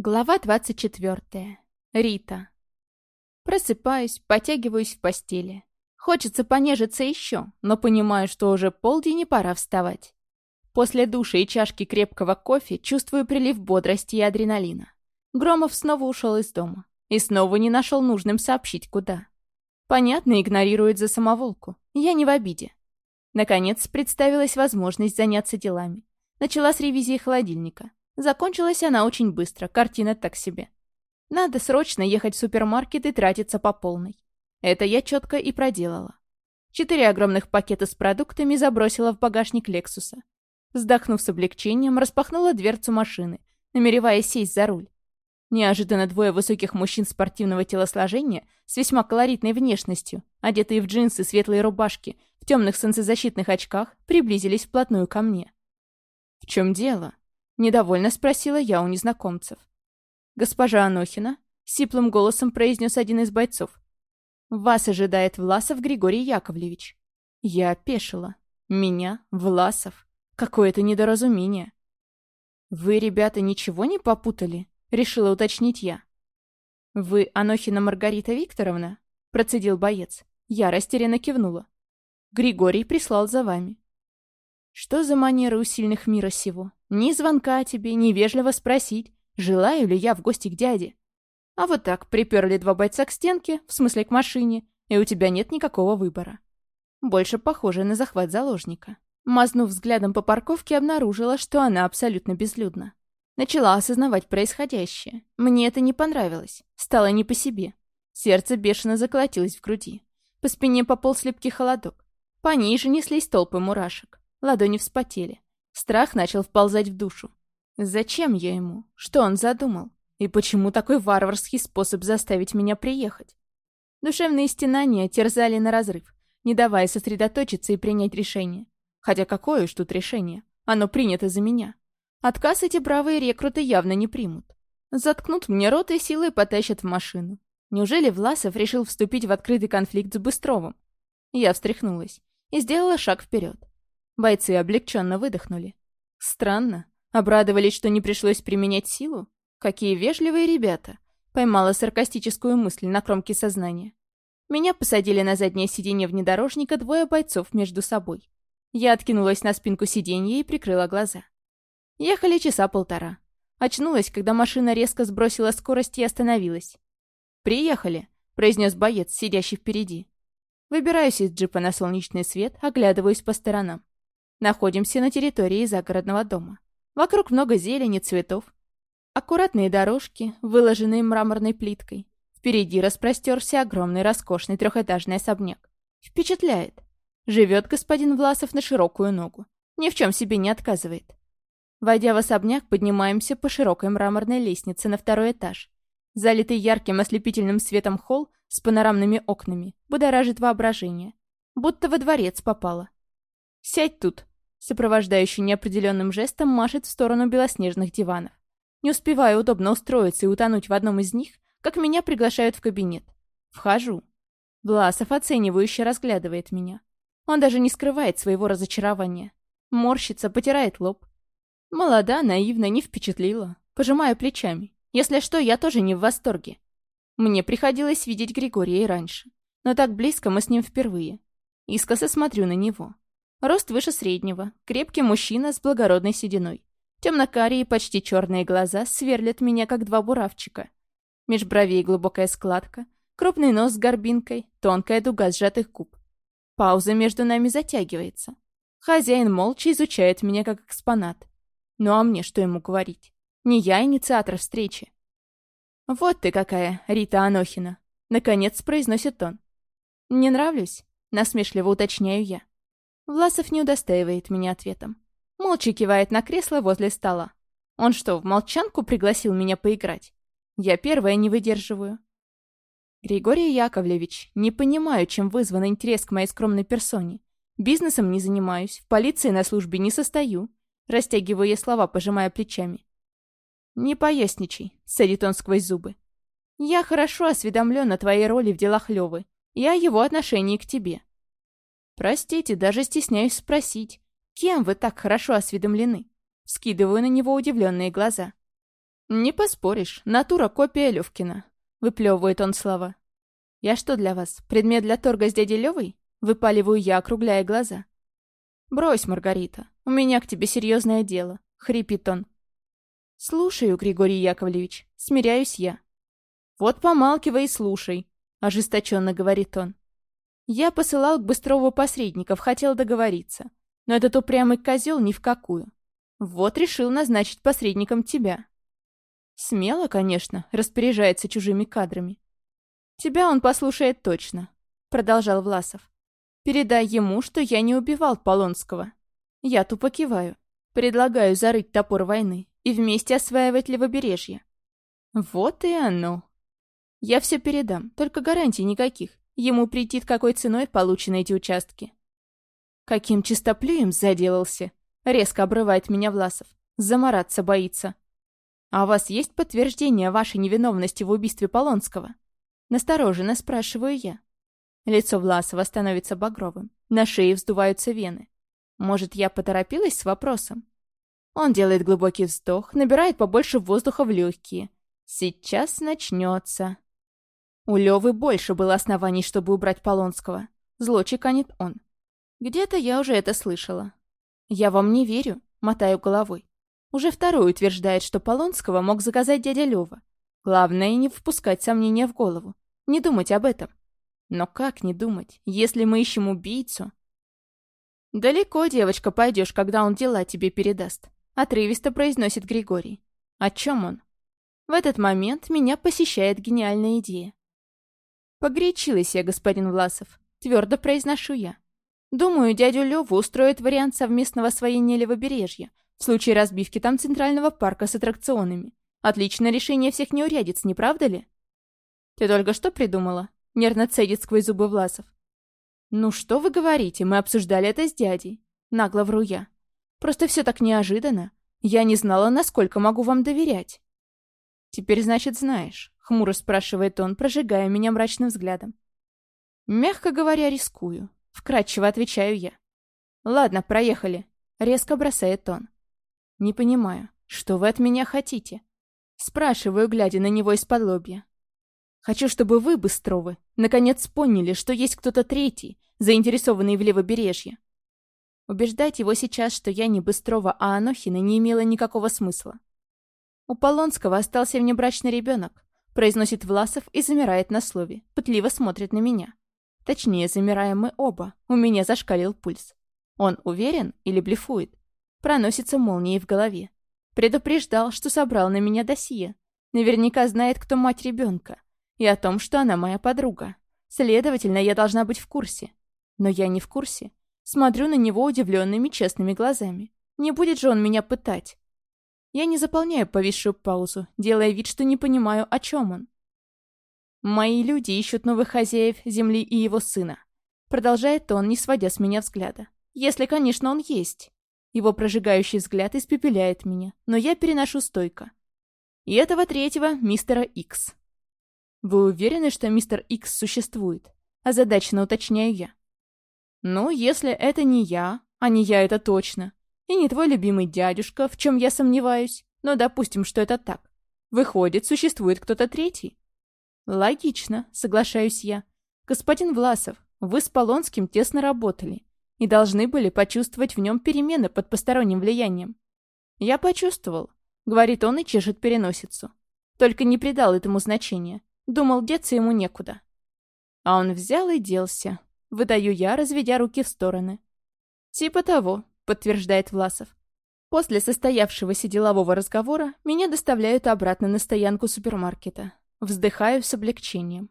Глава 24. Рита. Просыпаюсь, потягиваюсь в постели. Хочется понежиться еще, но понимаю, что уже полдень и пора вставать. После душа и чашки крепкого кофе чувствую прилив бодрости и адреналина. Громов снова ушел из дома. И снова не нашел нужным сообщить, куда. Понятно, игнорирует за самоволку. Я не в обиде. Наконец, представилась возможность заняться делами. Начала с ревизии холодильника. Закончилась она очень быстро, картина так себе. Надо срочно ехать в супермаркет и тратиться по полной. Это я четко и проделала. Четыре огромных пакета с продуктами забросила в багажник Лексуса. Вздохнув с облегчением, распахнула дверцу машины, намереваясь сесть за руль. Неожиданно двое высоких мужчин спортивного телосложения с весьма колоритной внешностью, одетые в джинсы, светлые рубашки, в темных солнцезащитных очках, приблизились вплотную ко мне. «В чем дело?» Недовольно спросила я у незнакомцев. «Госпожа Анохина?» — сиплым голосом произнес один из бойцов. «Вас ожидает Власов Григорий Яковлевич». Я опешила. «Меня? Власов? Какое-то недоразумение». «Вы, ребята, ничего не попутали?» — решила уточнить я. «Вы Анохина Маргарита Викторовна?» — процедил боец. Я растерянно кивнула. «Григорий прислал за вами». «Что за манеры у сильных мира сего?» Ни звонка тебе, ни вежливо спросить, желаю ли я в гости к дяде. А вот так приперли два бойца к стенке, в смысле к машине, и у тебя нет никакого выбора. Больше похоже на захват заложника. Мазнув взглядом по парковке, обнаружила, что она абсолютно безлюдна. Начала осознавать происходящее. Мне это не понравилось. Стало не по себе. Сердце бешено заколотилось в груди. По спине пополз липкий холодок. Пониже неслись толпы мурашек. Ладони вспотели. Страх начал вползать в душу. Зачем я ему? Что он задумал? И почему такой варварский способ заставить меня приехать? Душевные стенания терзали на разрыв, не давая сосредоточиться и принять решение. Хотя какое уж тут решение? Оно принято за меня. Отказ эти бравые рекруты явно не примут. Заткнут мне рот и силой потащат в машину. Неужели Власов решил вступить в открытый конфликт с Быстровым? Я встряхнулась и сделала шаг вперед. Бойцы облегченно выдохнули. Странно. Обрадовались, что не пришлось применять силу? Какие вежливые ребята. Поймала саркастическую мысль на кромке сознания. Меня посадили на заднее сиденье внедорожника двое бойцов между собой. Я откинулась на спинку сиденья и прикрыла глаза. Ехали часа полтора. Очнулась, когда машина резко сбросила скорость и остановилась. «Приехали», — произнес боец, сидящий впереди. Выбираюсь из джипа на солнечный свет, оглядываюсь по сторонам. Находимся на территории загородного дома. Вокруг много зелени, цветов. Аккуратные дорожки, выложенные мраморной плиткой. Впереди распростерся огромный роскошный трехэтажный особняк. Впечатляет. Живет господин Власов на широкую ногу. Ни в чем себе не отказывает. Войдя в особняк, поднимаемся по широкой мраморной лестнице на второй этаж. Залитый ярким ослепительным светом холл с панорамными окнами будоражит воображение. Будто во дворец попало. «Сядь тут!» Сопровождающий неопределенным жестом машет в сторону белоснежных диванов. Не успеваю удобно устроиться и утонуть в одном из них, как меня приглашают в кабинет. Вхожу. Власов оценивающе разглядывает меня. Он даже не скрывает своего разочарования. Морщится, потирает лоб. Молода, наивна, не впечатлила. Пожимаю плечами. Если что, я тоже не в восторге. Мне приходилось видеть Григория и раньше. Но так близко мы с ним впервые. Искоса смотрю на него. Рост выше среднего, крепкий мужчина с благородной сединой. Темно-карие, почти черные глаза сверлят меня, как два буравчика. Меж бровей глубокая складка, крупный нос с горбинкой, тонкая дуга сжатых губ. Пауза между нами затягивается. Хозяин молча изучает меня как экспонат. Ну а мне что ему говорить? Не я инициатор встречи. «Вот ты какая, Рита Анохина!» Наконец произносит он. «Не нравлюсь?» Насмешливо уточняю я. Власов не удостаивает меня ответом. Молча кивает на кресло возле стола. Он что, в молчанку пригласил меня поиграть? Я первая не выдерживаю. Григорий Яковлевич, не понимаю, чем вызван интерес к моей скромной персоне. Бизнесом не занимаюсь, в полиции на службе не состою. Растягиваю я слова, пожимая плечами. «Не поясничай», — садит он сквозь зубы. «Я хорошо осведомлен о твоей роли в делах Левы и о его отношении к тебе. «Простите, даже стесняюсь спросить, кем вы так хорошо осведомлены?» Скидываю на него удивленные глаза. «Не поспоришь, натура копия Левкина», — выплевывает он слова. «Я что для вас, предмет для торга с дядей Левой?» — выпаливаю я, округляя глаза. «Брось, Маргарита, у меня к тебе серьезное дело», — хрипит он. «Слушаю, Григорий Яковлевич, смиряюсь я». «Вот помалкивай и слушай», — ожесточенно говорит он. Я посылал к Быстрову посредников, хотел договориться. Но этот упрямый козел ни в какую. Вот решил назначить посредником тебя. Смело, конечно, распоряжается чужими кадрами. Тебя он послушает точно, продолжал Власов. Передай ему, что я не убивал Полонского. Я тупо киваю. Предлагаю зарыть топор войны и вместе осваивать левобережье. Вот и оно. Я все передам, только гарантий никаких. Ему претит какой ценой получены эти участки. Каким чистоплюем заделался. Резко обрывает меня Власов. Замараться боится. А у вас есть подтверждение вашей невиновности в убийстве Полонского? Настороженно спрашиваю я. Лицо Власова становится багровым. На шее вздуваются вены. Может, я поторопилась с вопросом? Он делает глубокий вздох, набирает побольше воздуха в легкие. Сейчас начнется. У Левы больше было оснований, чтобы убрать Полонского. Зло чеканит он. Где-то я уже это слышала. Я вам не верю, мотаю головой. Уже второй утверждает, что Полонского мог заказать дядя Лева. Главное, не впускать сомнения в голову. Не думать об этом. Но как не думать, если мы ищем убийцу? «Далеко, девочка, пойдешь, когда он дела тебе передаст», — отрывисто произносит Григорий. «О чем он?» В этот момент меня посещает гениальная идея. «Погорячилась я, господин Власов», — твердо произношу я. «Думаю, дядю Леву устроит вариант совместного освоения левобережья, в случае разбивки там центрального парка с аттракционами. Отличное решение всех неурядиц, не правда ли?» «Ты только что придумала?» — нервно цедит сквозь зубы Власов. «Ну что вы говорите, мы обсуждали это с дядей». Нагло вру я. «Просто все так неожиданно. Я не знала, насколько могу вам доверять». «Теперь, значит, знаешь». — хмуро спрашивает он, прожигая меня мрачным взглядом. «Мягко говоря, рискую», — вкратчиво отвечаю я. «Ладно, проехали», — резко бросает он. «Не понимаю, что вы от меня хотите?» Спрашиваю, глядя на него из-под лобья. «Хочу, чтобы вы, Быстровы, наконец поняли, что есть кто-то третий, заинтересованный в левобережье. Убеждать его сейчас, что я не Быстрова, а Анохина, не имело никакого смысла. У Полонского остался внебрачный ребенок, произносит Власов и замирает на слове, пытливо смотрит на меня. Точнее, замираем мы оба, у меня зашкалил пульс. Он уверен или блефует? Проносится молнией в голове. Предупреждал, что собрал на меня досье. Наверняка знает, кто мать ребенка. И о том, что она моя подруга. Следовательно, я должна быть в курсе. Но я не в курсе. Смотрю на него удивленными честными глазами. Не будет же он меня пытать. Я не заполняю повисшую паузу, делая вид, что не понимаю, о чем он. «Мои люди ищут новых хозяев земли и его сына», продолжает он, не сводя с меня взгляда. «Если, конечно, он есть». Его прожигающий взгляд испепеляет меня, но я переношу стойко. И этого третьего — мистера Икс. «Вы уверены, что мистер Икс существует?» Озадаченно уточняю я. «Ну, если это не я, а не я это точно, и не твой любимый дядюшка, в чем я сомневаюсь. Но допустим, что это так. Выходит, существует кто-то третий. Логично, соглашаюсь я. Господин Власов, вы с Полонским тесно работали и должны были почувствовать в нем перемены под посторонним влиянием. Я почувствовал, говорит он и чешет переносицу. Только не придал этому значения. Думал, деться ему некуда. А он взял и делся. Выдаю я, разведя руки в стороны. Типа того, подтверждает Власов. После состоявшегося делового разговора меня доставляют обратно на стоянку супермаркета. Вздыхаю с облегчением.